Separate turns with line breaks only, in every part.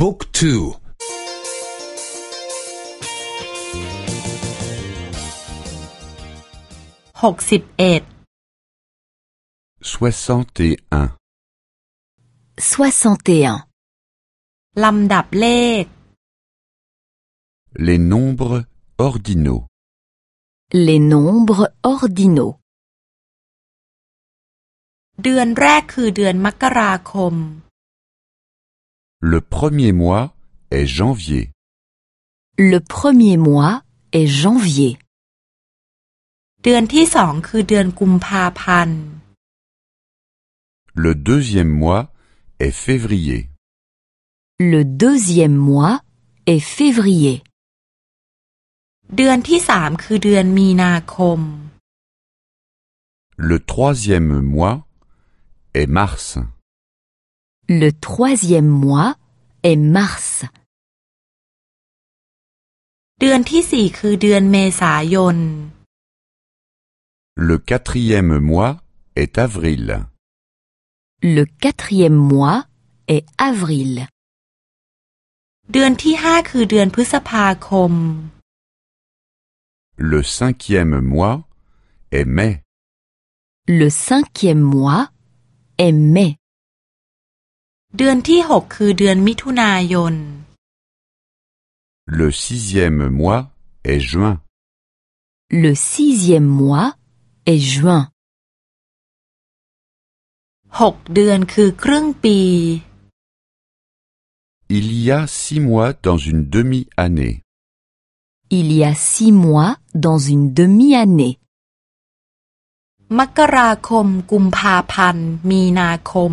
บุ๊กทู
หกสิบเอ็ด
soixante et un,
soixante et un,
ลำดับเลข
les nombres ordinaux,
les nombres ordinaux.
เดือนแรกคือเดือนมกราคม
le premier mois est janvier,
Le premier mois est janvier.
เดือนที่สองคือเดือนกุมภาพันธ์
le deuxième mois est février,
Le deuxième mois est février.
เดือนที่สามคือเดือนมีนาคม
le troisième mois est mars,
Le troisième mois est mars.
เดือนที่สี่คือเดือนเมษายน
le quatrième mois est avril,
Le quatrième mois est avril.
เดือนที่ห้าคือเดือนพฤษภาคม
le cinquième mois est mai,
Le cinquième mois est mai.
เดือนที่หกคือเดือนมิถุนายน
le sixième mois est juin,
Le sixième mois est juin.
หกเดือนคือครึ่งปี
il y a six mois dans une demi-année,
Il y a six mois dans une demi-année.
มกราคม กุมภาพันธ์ มีนาคม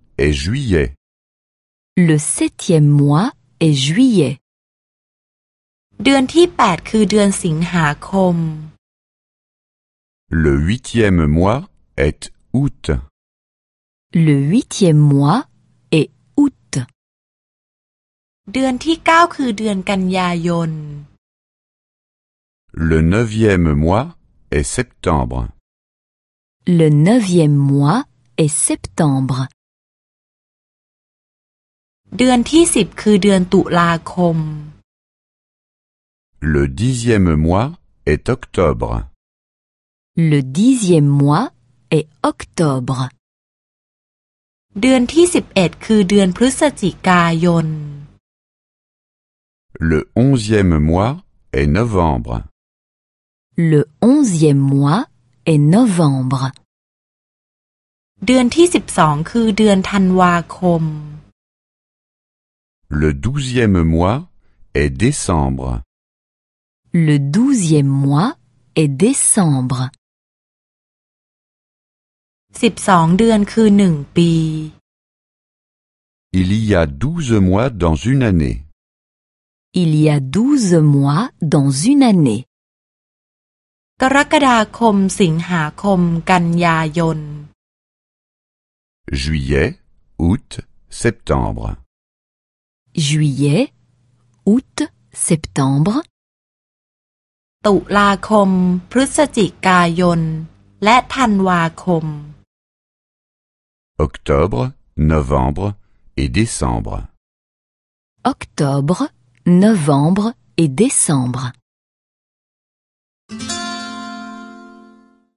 est juillet,
Le septième mois est juillet.
เดือนที่แปดคือเดือนสิงหาคม
le huitième mois est août,
Le huitième mois est août.
เดือนที่เก้าคือเดือนกันยายน
le neuvième mois est septembre,
Le neuvième mois est septembre.
เดือนที่สิบคือเดือนตุลาคม
le dixième mois est octobre,
Le dixième mois est octobre.
เดือนที่สิบเอ็ดคือเดือนพฤศจิกายน
le onzième mois est novembre,
Le onzième mois est novembre.
เดือนที่สิบสองคือเดือนธันวาคม
le douzième mois est décembre,
Le douzième mois est décembre.
สิบสองเดือนคือหนึ่งปี
il y a douze mois dans une année,
Il y a douze mois dans une année.
กรกฎาคม สิงหาคม กันยายน
juillet, août, septembre,
Juillet, août, septembre,
ตุลาคม พฤศจิกายน และธันวาคม
octobre, novembre et décembre.
octobre, novembre et décembre.